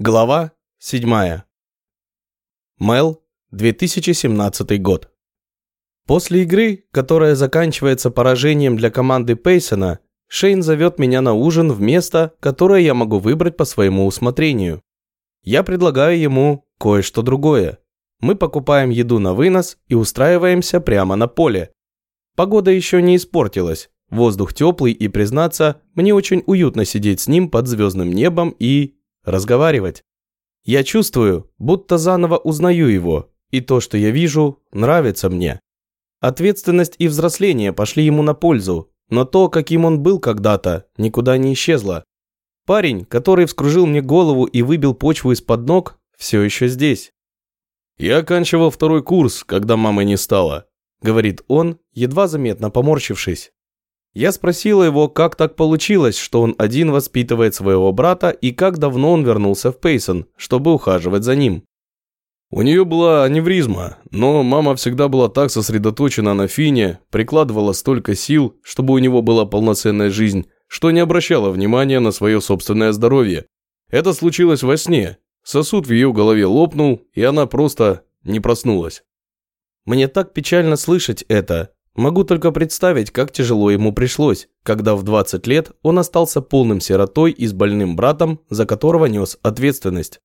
Глава 7. Мел, 2017 год. После игры, которая заканчивается поражением для команды Пейсона, Шейн зовет меня на ужин в место, которое я могу выбрать по своему усмотрению. Я предлагаю ему кое-что другое. Мы покупаем еду на вынос и устраиваемся прямо на поле. Погода еще не испортилась, воздух теплый и, признаться, мне очень уютно сидеть с ним под звездным небом и разговаривать. Я чувствую, будто заново узнаю его, и то, что я вижу, нравится мне. Ответственность и взросление пошли ему на пользу, но то, каким он был когда-то, никуда не исчезло. Парень, который вскружил мне голову и выбил почву из-под ног, все еще здесь. «Я оканчивал второй курс, когда мамы не стало», — говорит он, едва заметно поморщившись. Я спросила его, как так получилось, что он один воспитывает своего брата и как давно он вернулся в Пейсон, чтобы ухаживать за ним. У нее была аневризма, но мама всегда была так сосредоточена на Фине, прикладывала столько сил, чтобы у него была полноценная жизнь, что не обращала внимания на свое собственное здоровье. Это случилось во сне. Сосуд в ее голове лопнул, и она просто не проснулась. Мне так печально слышать это, Могу только представить, как тяжело ему пришлось, когда в 20 лет он остался полным сиротой и с больным братом, за которого нес ответственность.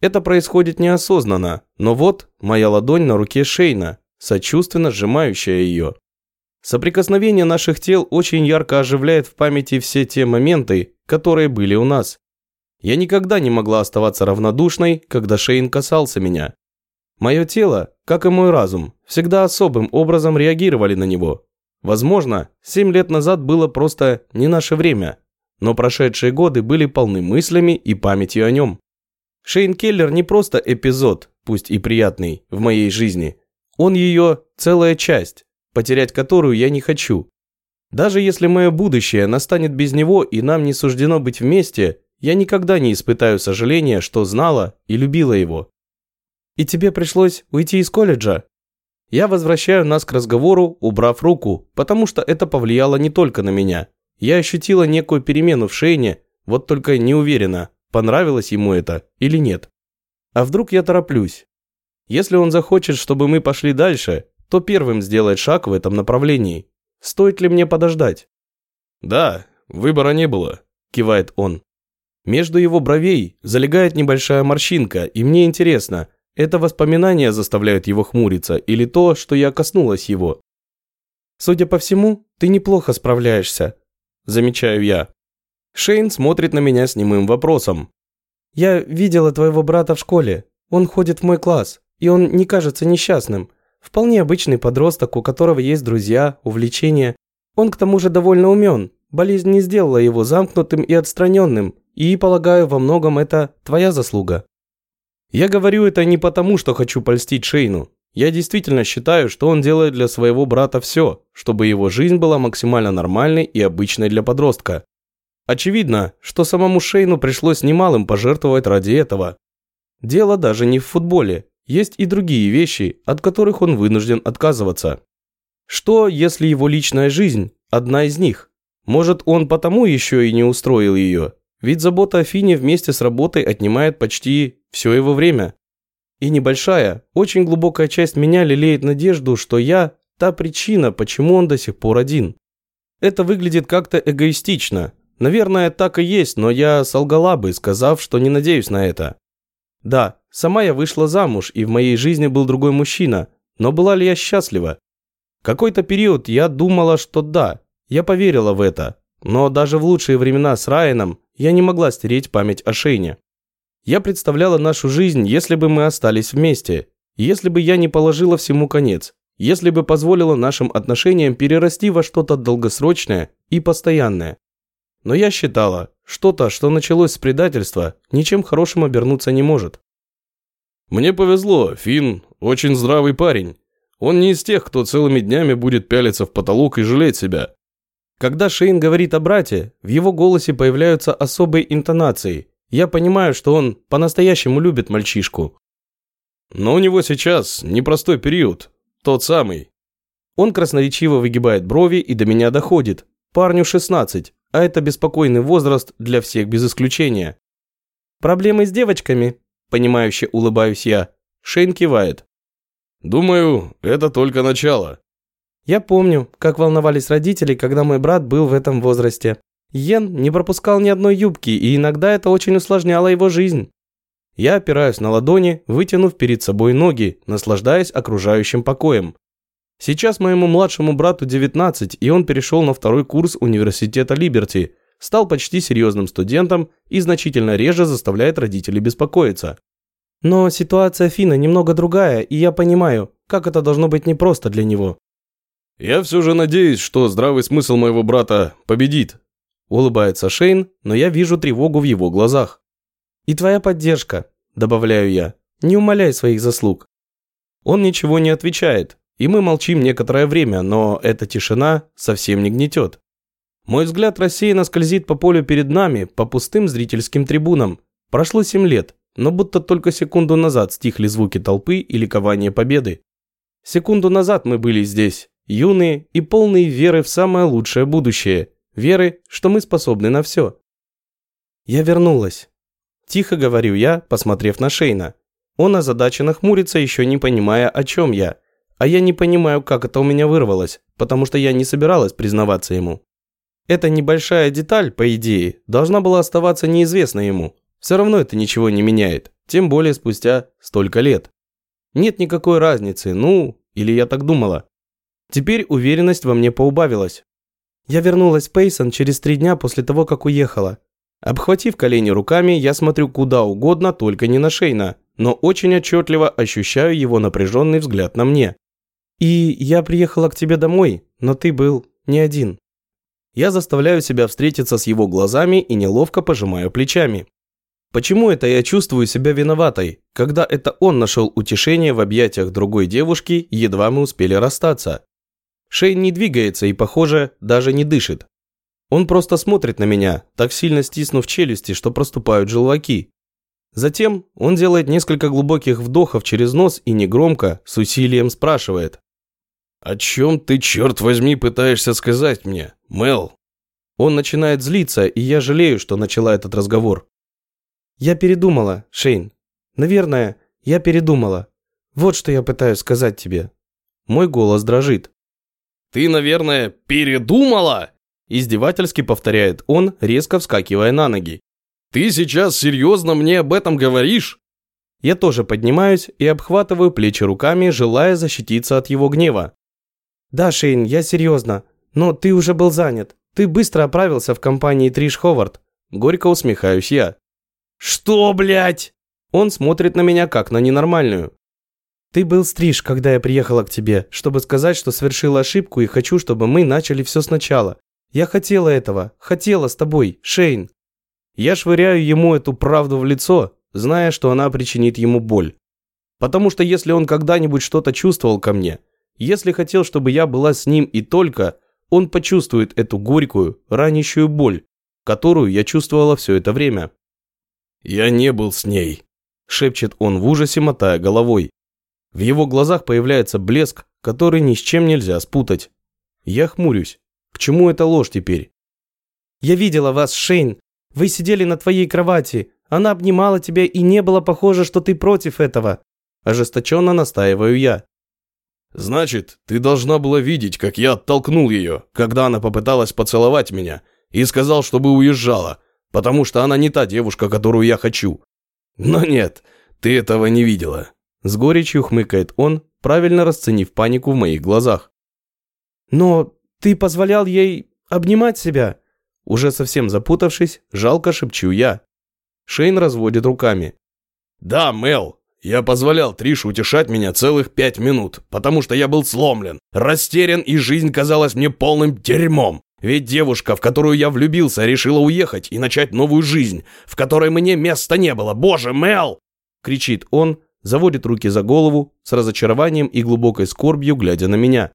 Это происходит неосознанно, но вот моя ладонь на руке Шейна, сочувственно сжимающая ее. Соприкосновение наших тел очень ярко оживляет в памяти все те моменты, которые были у нас. Я никогда не могла оставаться равнодушной, когда Шейн касался меня. Мое тело, как и мой разум, всегда особым образом реагировали на него. Возможно, семь лет назад было просто не наше время, но прошедшие годы были полны мыслями и памятью о нем. Шейн Келлер не просто эпизод, пусть и приятный, в моей жизни. Он ее целая часть, потерять которую я не хочу. Даже если мое будущее настанет без него и нам не суждено быть вместе, я никогда не испытаю сожаления, что знала и любила его. И тебе пришлось уйти из колледжа? Я возвращаю нас к разговору, убрав руку, потому что это повлияло не только на меня. Я ощутила некую перемену в Шейне, вот только не уверена, понравилось ему это или нет. А вдруг я тороплюсь? Если он захочет, чтобы мы пошли дальше, то первым сделает шаг в этом направлении. Стоит ли мне подождать? Да, выбора не было, кивает он. Между его бровей залегает небольшая морщинка, и мне интересно, это воспоминания заставляют его хмуриться или то, что я коснулась его. Судя по всему, ты неплохо справляешься, замечаю я. Шейн смотрит на меня с немым вопросом. Я видела твоего брата в школе. Он ходит в мой класс, и он не кажется несчастным. Вполне обычный подросток, у которого есть друзья, увлечения. Он к тому же довольно умен. Болезнь не сделала его замкнутым и отстраненным, и, полагаю, во многом это твоя заслуга. Я говорю это не потому, что хочу польстить Шейну. Я действительно считаю, что он делает для своего брата все, чтобы его жизнь была максимально нормальной и обычной для подростка. Очевидно, что самому Шейну пришлось немалым пожертвовать ради этого. Дело даже не в футболе. Есть и другие вещи, от которых он вынужден отказываться. Что, если его личная жизнь – одна из них? Может, он потому еще и не устроил ее, ведь забота о Фине вместе с работой отнимает почти все его время. И небольшая, очень глубокая часть меня лелеет надежду, что я – та причина, почему он до сих пор один. Это выглядит как-то эгоистично. Наверное, так и есть, но я солгала бы, сказав, что не надеюсь на это. Да, сама я вышла замуж, и в моей жизни был другой мужчина, но была ли я счастлива? Какой-то период я думала, что да, я поверила в это, но даже в лучшие времена с Райаном я не могла стереть память о Шейне. Я представляла нашу жизнь, если бы мы остались вместе, если бы я не положила всему конец, если бы позволила нашим отношениям перерасти во что-то долгосрочное и постоянное. Но я считала, что-то, что началось с предательства, ничем хорошим обернуться не может. Мне повезло, Финн очень здравый парень. Он не из тех, кто целыми днями будет пялиться в потолок и жалеть себя. Когда Шейн говорит о брате, в его голосе появляются особые интонации. Я понимаю, что он по-настоящему любит мальчишку. Но у него сейчас непростой период. Тот самый. Он красноречиво выгибает брови и до меня доходит. Парню 16, а это беспокойный возраст для всех без исключения. Проблемы с девочками?» Понимающе улыбаюсь я. Шейн кивает. «Думаю, это только начало». Я помню, как волновались родители, когда мой брат был в этом возрасте. Йен не пропускал ни одной юбки, и иногда это очень усложняло его жизнь. Я опираюсь на ладони, вытянув перед собой ноги, наслаждаясь окружающим покоем. Сейчас моему младшему брату 19, и он перешел на второй курс университета Либерти, стал почти серьезным студентом и значительно реже заставляет родителей беспокоиться. Но ситуация Фина немного другая, и я понимаю, как это должно быть непросто для него. «Я все же надеюсь, что здравый смысл моего брата победит», улыбается Шейн, но я вижу тревогу в его глазах. «И твоя поддержка», добавляю я, не умаляй своих заслуг. Он ничего не отвечает, и мы молчим некоторое время, но эта тишина совсем не гнетет. Мой взгляд рассеянно скользит по полю перед нами, по пустым зрительским трибунам. Прошло семь лет, но будто только секунду назад стихли звуки толпы и ликования победы. Секунду назад мы были здесь, юные и полные веры в самое лучшее будущее, веры, что мы способны на все. Я вернулась. Тихо говорю я, посмотрев на Шейна. Он озадаченно хмурится, еще не понимая, о чем я. А я не понимаю, как это у меня вырвалось, потому что я не собиралась признаваться ему. Эта небольшая деталь, по идее, должна была оставаться неизвестной ему. Все равно это ничего не меняет, тем более спустя столько лет. Нет никакой разницы, ну, или я так думала. Теперь уверенность во мне поубавилась. Я вернулась в Пейсон через три дня после того, как уехала. Обхватив колени руками, я смотрю куда угодно, только не на Шейна, но очень отчетливо ощущаю его напряженный взгляд на мне. И я приехала к тебе домой, но ты был не один. Я заставляю себя встретиться с его глазами и неловко пожимаю плечами. Почему это я чувствую себя виноватой, когда это он нашел утешение в объятиях другой девушки, едва мы успели расстаться? Шейн не двигается и, похоже, даже не дышит. Он просто смотрит на меня, так сильно стиснув челюсти, что проступают желваки. Затем он делает несколько глубоких вдохов через нос и негромко, с усилием спрашивает. «О чем ты, черт возьми, пытаешься сказать мне, Мел?» Он начинает злиться, и я жалею, что начала этот разговор. «Я передумала, Шейн. Наверное, я передумала. Вот что я пытаюсь сказать тебе». Мой голос дрожит. «Ты, наверное, передумала?» Издевательски повторяет он, резко вскакивая на ноги. «Ты сейчас серьезно мне об этом говоришь?» Я тоже поднимаюсь и обхватываю плечи руками, желая защититься от его гнева. «Да, Шейн, я серьезно. Но ты уже был занят. Ты быстро оправился в компании Триш Ховард». Горько усмехаюсь я. «Что, блядь?» Он смотрит на меня как на ненормальную. «Ты был стриж, когда я приехала к тебе, чтобы сказать, что совершила ошибку и хочу, чтобы мы начали все сначала. Я хотела этого, хотела с тобой, Шейн. Я швыряю ему эту правду в лицо, зная, что она причинит ему боль. Потому что если он когда-нибудь что-то чувствовал ко мне, если хотел, чтобы я была с ним и только, он почувствует эту горькую, ранящую боль, которую я чувствовала все это время. «Я не был с ней», – шепчет он в ужасе, мотая головой. В его глазах появляется блеск, который ни с чем нельзя спутать. Я хмурюсь. К чему эта ложь теперь? «Я видела вас, Шейн. Вы сидели на твоей кровати. Она обнимала тебя, и не было похоже, что ты против этого». Ожесточенно настаиваю я. «Значит, ты должна была видеть, как я оттолкнул ее, когда она попыталась поцеловать меня, и сказал, чтобы уезжала, потому что она не та девушка, которую я хочу. Но нет, ты этого не видела». С горечью хмыкает он, правильно расценив панику в моих глазах. «Но ты позволял ей обнимать себя?» Уже совсем запутавшись, жалко шепчу я. Шейн разводит руками. «Да, Мел, я позволял Триш утешать меня целых пять минут, потому что я был сломлен, растерян и жизнь казалась мне полным дерьмом. Ведь девушка, в которую я влюбился, решила уехать и начать новую жизнь, в которой мне места не было. Боже, Мел!» Кричит он, заводит руки за голову, с разочарованием и глубокой скорбью глядя на меня.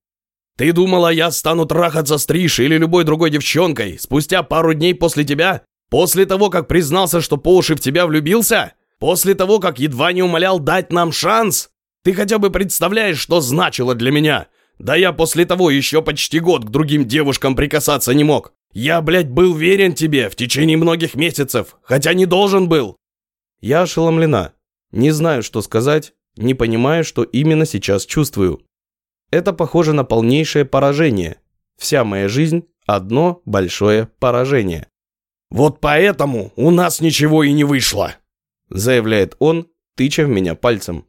Ты думала, я стану трахаться с Триш или любой другой девчонкой спустя пару дней после тебя? После того, как признался, что по уши в тебя влюбился? После того, как едва не умолял дать нам шанс? Ты хотя бы представляешь, что значило для меня? Да я после того еще почти год к другим девушкам прикасаться не мог. Я, блядь, был верен тебе в течение многих месяцев, хотя не должен был. Я ошеломлена. Не знаю, что сказать, не понимаю, что именно сейчас чувствую. Это похоже на полнейшее поражение. Вся моя жизнь – одно большое поражение. «Вот поэтому у нас ничего и не вышло», – заявляет он, тыча в меня пальцем.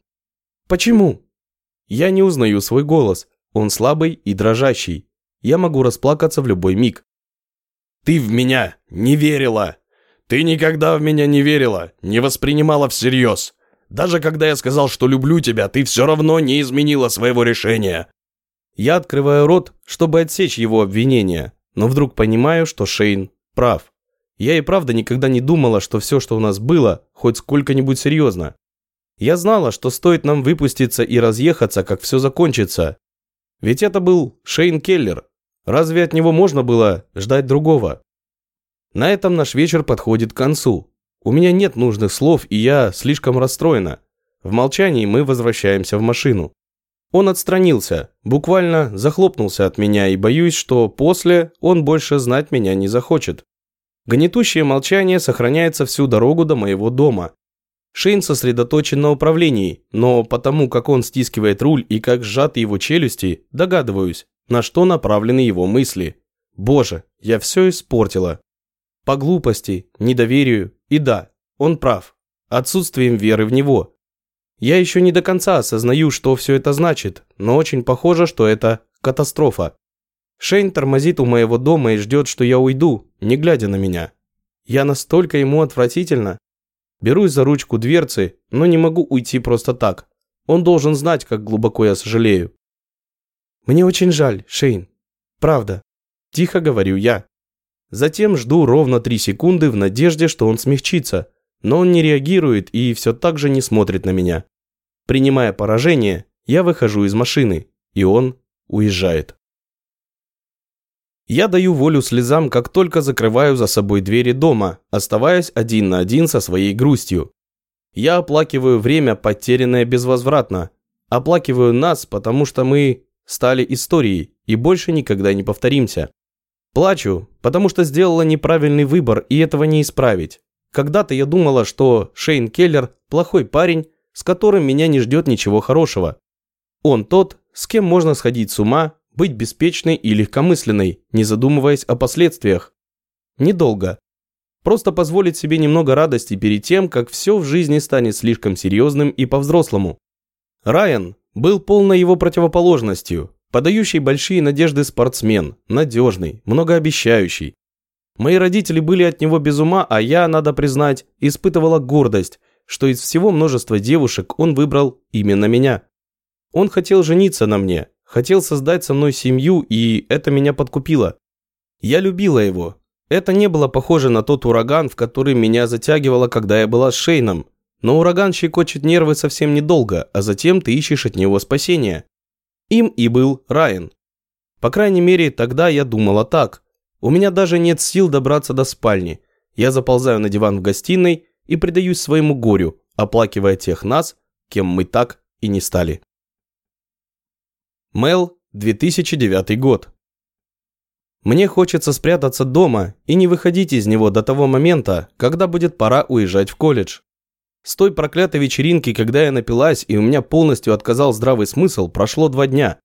«Почему?» Я не узнаю свой голос. Он слабый и дрожащий. Я могу расплакаться в любой миг. «Ты в меня не верила! Ты никогда в меня не верила, не воспринимала всерьез. Даже когда я сказал, что люблю тебя, ты все равно не изменила своего решения». Я открываю рот, чтобы отсечь его обвинения, но вдруг понимаю, что Шейн прав. Я и правда никогда не думала, что все, что у нас было, хоть сколько-нибудь серьезно. Я знала, что стоит нам выпуститься и разъехаться, как все закончится. Ведь это был Шейн Келлер. Разве от него можно было ждать другого? На этом наш вечер подходит к концу. У меня нет нужных слов, и я слишком расстроена. В молчании мы возвращаемся в машину. Он отстранился, буквально захлопнулся от меня, и боюсь, что после он больше знать меня не захочет. Гнетущее молчание сохраняется всю дорогу до моего дома. Шейн сосредоточен на управлении, но потому как он стискивает руль и как сжаты его челюсти, догадываюсь, на что направлены его мысли. Боже, я все испортила. По глупости, недоверию и да, он прав. Отсутствием веры в него. Я еще не до конца осознаю, что все это значит, но очень похоже, что это катастрофа. Шейн тормозит у моего дома и ждет, что я уйду, не глядя на меня. Я настолько ему отвратительно. Берусь за ручку дверцы, но не могу уйти просто так. Он должен знать, как глубоко я сожалею. Мне очень жаль, Шейн. Правда. Тихо говорю я. Затем жду ровно три секунды в надежде, что он смягчится, но он не реагирует и все так же не смотрит на меня. Принимая поражение, я выхожу из машины, и он уезжает. Я даю волю слезам, как только закрываю за собой двери дома, оставаясь один на один со своей грустью. Я оплакиваю время, потерянное безвозвратно. Оплакиваю нас, потому что мы стали историей и больше никогда не повторимся. Плачу, потому что сделала неправильный выбор, и этого не исправить. Когда-то я думала, что Шейн Келлер – плохой парень, с которым меня не ждет ничего хорошего. Он тот, с кем можно сходить с ума, быть беспечной и легкомысленной, не задумываясь о последствиях. Недолго. Просто позволить себе немного радости перед тем, как все в жизни станет слишком серьезным и по-взрослому. Райан был полной его противоположностью, Подающий большие надежды спортсмен, надежный, многообещающий. Мои родители были от него без ума, а я, надо признать, испытывала гордость, что из всего множества девушек он выбрал именно меня. Он хотел жениться на мне, хотел создать со мной семью, и это меня подкупило. Я любила его. Это не было похоже на тот ураган, в который меня затягивало, когда я была с Шейном. Но ураган щекочет нервы совсем недолго, а затем ты ищешь от него спасения. Им и был Райан. По крайней мере, тогда я думала так. У меня даже нет сил добраться до спальни. Я заползаю на диван в гостиной и предаюсь своему горю, оплакивая тех нас, кем мы так и не стали. Мел, 2009 год. Мне хочется спрятаться дома и не выходить из него до того момента, когда будет пора уезжать в колледж. С той проклятой вечеринки, когда я напилась и у меня полностью отказал здравый смысл, прошло два дня.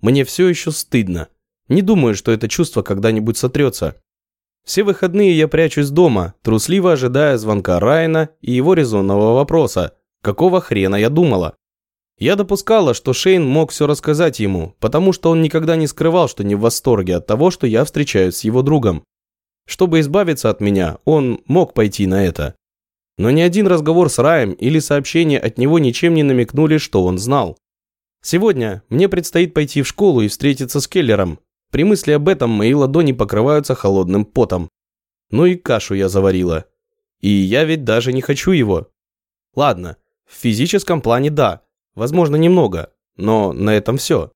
Мне все еще стыдно. Не думаю, что это чувство когда-нибудь сотрется. Все выходные я прячусь дома, трусливо ожидая звонка Райана и его резонного вопроса «Какого хрена я думала?». Я допускала, что Шейн мог все рассказать ему, потому что он никогда не скрывал, что не в восторге от того, что я встречаюсь с его другом. Чтобы избавиться от меня, он мог пойти на это. Но ни один разговор с Раем или сообщение от него ничем не намекнули, что он знал. Сегодня мне предстоит пойти в школу и встретиться с Келлером. При мысли об этом мои ладони покрываются холодным потом. Ну и кашу я заварила. И я ведь даже не хочу его. Ладно, в физическом плане да, возможно немного, но на этом все.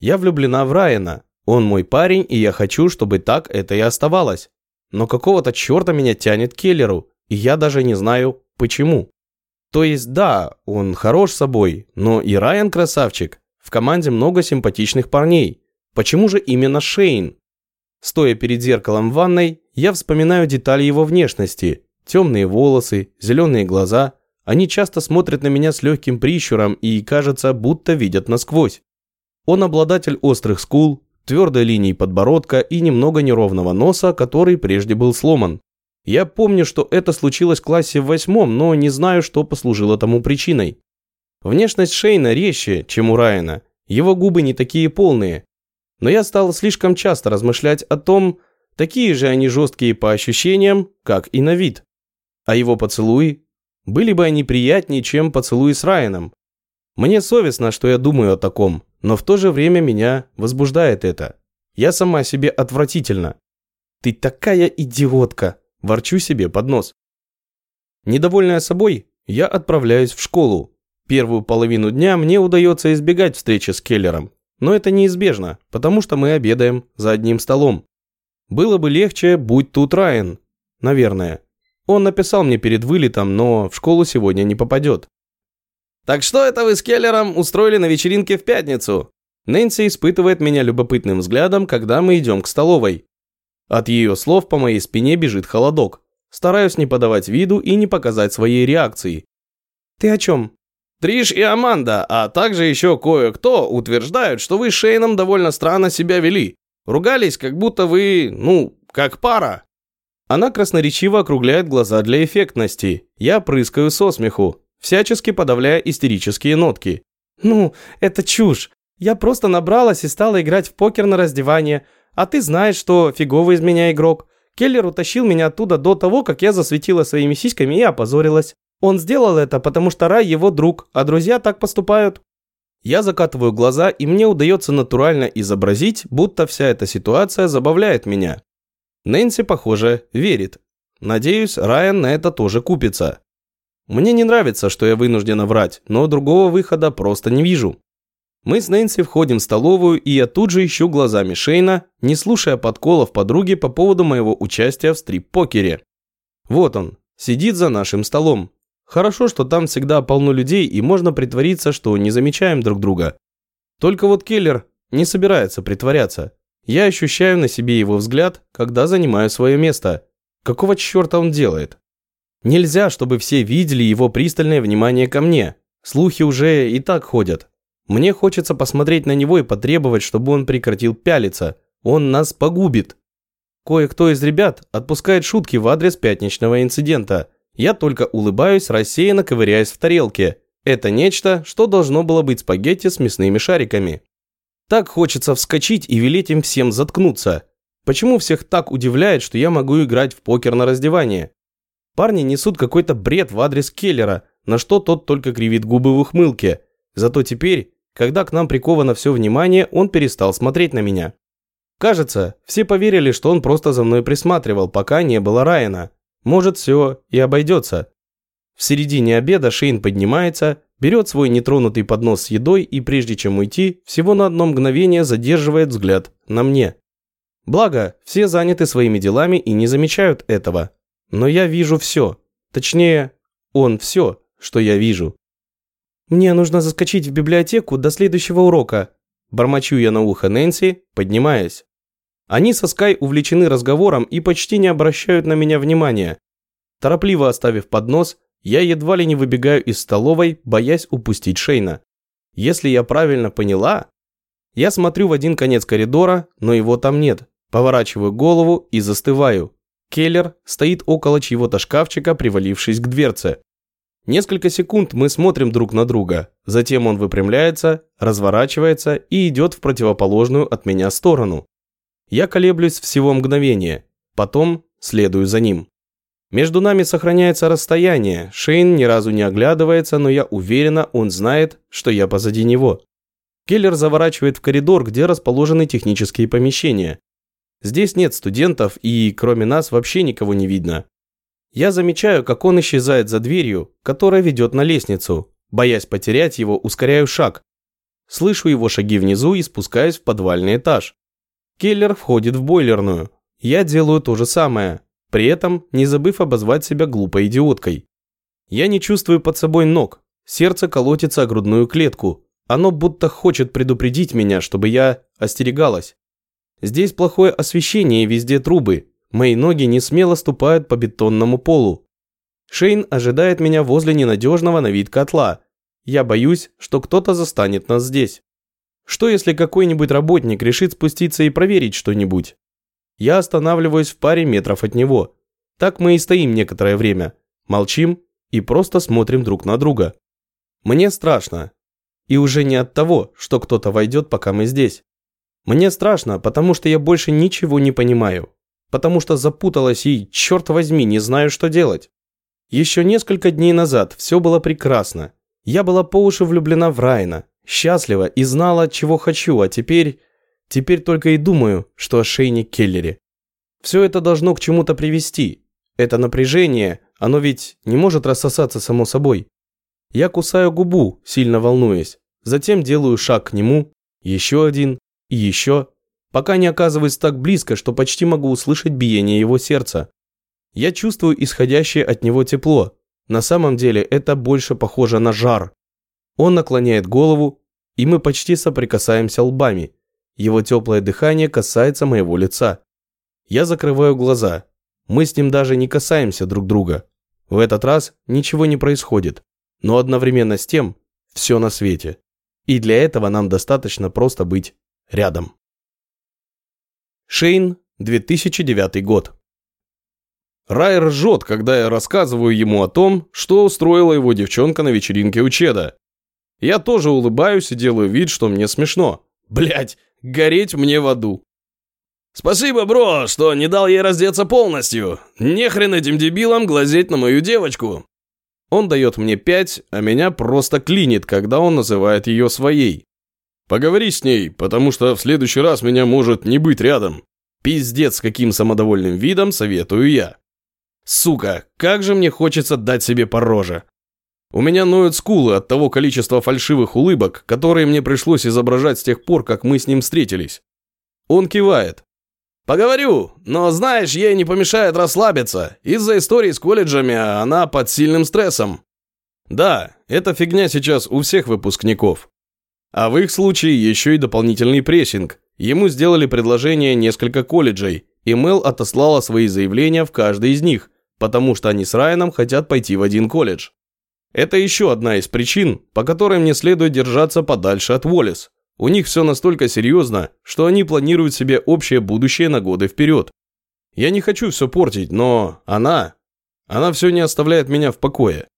Я влюблена в Райана, он мой парень, и я хочу, чтобы так это и оставалось. Но какого-то черта меня тянет к Келлеру, и я даже не знаю, почему. То есть да, он хорош собой, но и Райан красавчик. В команде много симпатичных парней. Почему же именно Шейн? Стоя перед зеркалом в ванной, я вспоминаю детали его внешности. Темные волосы, зеленые глаза. Они часто смотрят на меня с легким прищуром и, кажется, будто видят насквозь. Он обладатель острых скул, твердой линии подбородка и немного неровного носа, который прежде был сломан. Я помню, что это случилось в классе восьмом, но не знаю, что послужило тому причиной. Внешность Шейна резче, чем у Райана. Его губы не такие полные. Но я стал слишком часто размышлять о том, такие же они жесткие по ощущениям, как и на вид. А его поцелуи? Были бы они приятнее, чем поцелуи с Райаном. Мне совестно, что я думаю о таком, но в то же время меня возбуждает это. Я сама себе отвратительна. Ты такая идиотка, ворчу себе под нос. Недовольная собой, я отправляюсь в школу. Первую половину дня мне удается избегать встречи с Келлером, но это неизбежно, потому что мы обедаем за одним столом. Было бы легче, будь тут Райан, наверное. Он написал мне перед вылетом, но в школу сегодня не попадет. «Так что это вы с Келлером устроили на вечеринке в пятницу?» Нэнси испытывает меня любопытным взглядом, когда мы идем к столовой. От ее слов по моей спине бежит холодок. Стараюсь не подавать виду и не показать своей реакции. «Ты о чем?» Триш и Аманда, а также еще кое-кто утверждают, что вы с Шейном довольно странно себя вели. Ругались, как будто вы, ну, как пара. Она красноречиво округляет глаза для эффектности. Я прыскаю со смеху, всячески подавляя истерические нотки. «Ну, это чушь. Я просто набралась и стала играть в покер на раздевание. А ты знаешь, что фиговый из меня игрок. Келлер утащил меня оттуда до того, как я засветила своими сиськами и опозорилась. Он сделал это, потому что Рай его друг, а друзья так поступают». Я закатываю глаза, и мне удается натурально изобразить, будто вся эта ситуация забавляет меня. Нэнси, похоже, верит. Надеюсь, Райан на это тоже купится. Мне не нравится, что я вынуждена врать, но другого выхода просто не вижу. Мы с Нэнси входим в столовую, и я тут же ищу глазами Шейна, не слушая подколов подруги по поводу моего участия в стрип-покере. Вот он, сидит за нашим столом. Хорошо, что там всегда полно людей, и можно притвориться, что не замечаем друг друга. Только вот Келлер не собирается притворяться. Я ощущаю на себе его взгляд, когда занимаю свое место. Какого черта он делает? Нельзя, чтобы все видели его пристальное внимание ко мне. Слухи уже и так ходят. Мне хочется посмотреть на него и потребовать, чтобы он прекратил пялиться. Он нас погубит. Кое-кто из ребят отпускает шутки в адрес пятничного инцидента. Я только улыбаюсь, рассеянно ковыряясь в тарелке. Это нечто, что должно было быть спагетти с мясными шариками. Так хочется вскочить и велеть им всем заткнуться. Почему всех так удивляет, что я могу играть в покер на раздевание? Парни несут какой-то бред в адрес Келлера, на что тот только кривит губы в ухмылке. Зато теперь, когда к нам приковано все внимание, он перестал смотреть на меня. Кажется, все поверили, что он просто за мной присматривал, пока не было Райана. Может, все и обойдется. В середине обеда Шейн поднимается, берет свой нетронутый поднос с едой и прежде чем уйти, всего на одно мгновение задерживает взгляд на мне. Благо, все заняты своими делами и не замечают этого. Но я вижу все. Точнее, он все, что я вижу. «Мне нужно заскочить в библиотеку до следующего урока», бормочу я на ухо Нэнси, поднимаясь. Они со Скай увлечены разговором и почти не обращают на меня внимания. Торопливо оставив поднос, я едва ли не выбегаю из столовой, боясь упустить Шейна. Если я правильно поняла... Я смотрю в один конец коридора, но его там нет. Поворачиваю голову и застываю. Келлер стоит около чьего-то шкафчика, привалившись к дверце. Несколько секунд мы смотрим друг на друга. Затем он выпрямляется, разворачивается и идет в противоположную от меня сторону. Я колеблюсь всего мгновение. Потом следую за ним. Между нами сохраняется расстояние, Шейн ни разу не оглядывается, но я уверена, он знает, что я позади него. Келлер заворачивает в коридор, где расположены технические помещения. Здесь нет студентов и кроме нас вообще никого не видно. Я замечаю, как он исчезает за дверью, которая ведет на лестницу. Боясь потерять его, ускоряю шаг. Слышу его шаги внизу и спускаюсь в подвальный этаж. Келлер входит в бойлерную. Я делаю то же самое при этом не забыв обозвать себя глупой идиоткой. Я не чувствую под собой ног, сердце колотится о грудную клетку, оно будто хочет предупредить меня, чтобы я остерегалась. Здесь плохое освещение и везде трубы, мои ноги не смело ступают по бетонному полу. Шейн ожидает меня возле ненадежного на вид котла. Я боюсь, что кто-то застанет нас здесь. Что если какой-нибудь работник решит спуститься и проверить что-нибудь? Я останавливаюсь в паре метров от него. Так мы и стоим некоторое время, молчим и просто смотрим друг на друга. Мне страшно. И уже не от того, что кто-то войдет, пока мы здесь. Мне страшно, потому что я больше ничего не понимаю. Потому что запуталась и, черт возьми, не знаю, что делать. Еще несколько дней назад все было прекрасно. Я была по уши влюблена в Райна, счастлива и знала, чего хочу, а теперь... Теперь только и думаю, что о Шейне Келлере. Все это должно к чему-то привести. Это напряжение, оно ведь не может рассосаться само собой. Я кусаю губу, сильно волнуясь. Затем делаю шаг к нему, еще один и еще, пока не оказываюсь так близко, что почти могу услышать биение его сердца. Я чувствую исходящее от него тепло. На самом деле это больше похоже на жар. Он наклоняет голову, и мы почти соприкасаемся лбами. Его теплое дыхание касается моего лица. Я закрываю глаза. Мы с ним даже не касаемся друг друга. В этот раз ничего не происходит. Но одновременно с тем все на свете. И для этого нам достаточно просто быть рядом. Шейн, 2009 год. Рай ржет, когда я рассказываю ему о том, что устроила его девчонка на вечеринке у Чеда. Я тоже улыбаюсь и делаю вид, что мне смешно. Блять, гореть мне в аду. «Спасибо, бро, что не дал ей раздеться полностью. Не хрен этим дебилам глазеть на мою девочку». Он дает мне пять, а меня просто клинит, когда он называет ее своей. «Поговори с ней, потому что в следующий раз меня может не быть рядом». Пиздец, каким самодовольным видом советую я. Сука, как же мне хочется дать себе по роже. У меня ноют скулы от того количества фальшивых улыбок, которые мне пришлось изображать с тех пор, как мы с ним встретились. Он кивает. «Поговорю, но знаешь, ей не помешает расслабиться. Из-за истории с колледжами она под сильным стрессом». Да, эта фигня сейчас у всех выпускников. А в их случае еще и дополнительный прессинг. Ему сделали предложение несколько колледжей, и Мел отослала свои заявления в каждый из них, потому что они с Райаном хотят пойти в один колледж. Это еще одна из причин, по которой мне следует держаться подальше от Уоллес. У них все настолько серьезно, что они планируют себе общее будущее на годы вперед. Я не хочу все портить, но она... Она все не оставляет меня в покое.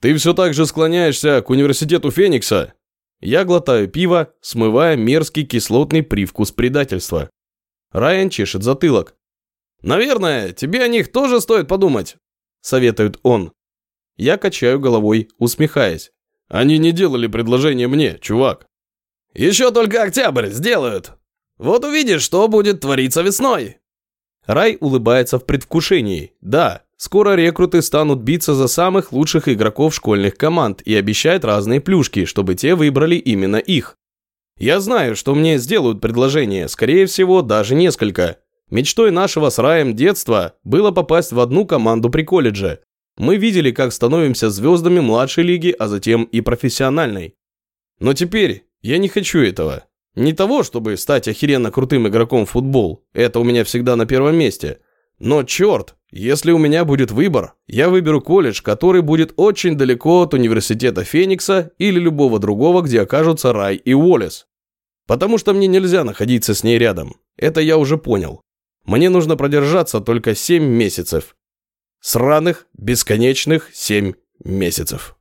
Ты все так же склоняешься к университету Феникса? Я глотаю пиво, смывая мерзкий кислотный привкус предательства. Райан чешет затылок. «Наверное, тебе о них тоже стоит подумать», – советует он. Я качаю головой, усмехаясь. «Они не делали предложение мне, чувак». «Еще только октябрь сделают. Вот увидишь, что будет твориться весной». Рай улыбается в предвкушении. Да, скоро рекруты станут биться за самых лучших игроков школьных команд и обещает разные плюшки, чтобы те выбрали именно их. Я знаю, что мне сделают предложение, скорее всего, даже несколько. Мечтой нашего с Раем детства было попасть в одну команду при колледже. Мы видели, как становимся звездами младшей лиги, а затем и профессиональной. Но теперь я не хочу этого. Не того, чтобы стать охеренно крутым игроком в футбол, это у меня всегда на первом месте. Но черт, если у меня будет выбор, я выберу колледж, который будет очень далеко от университета Феникса или любого другого, где окажутся Рай и Уоллес. Потому что мне нельзя находиться с ней рядом. Это я уже понял. Мне нужно продержаться только 7 месяцев. Сраных, бесконечных 7 месяцев.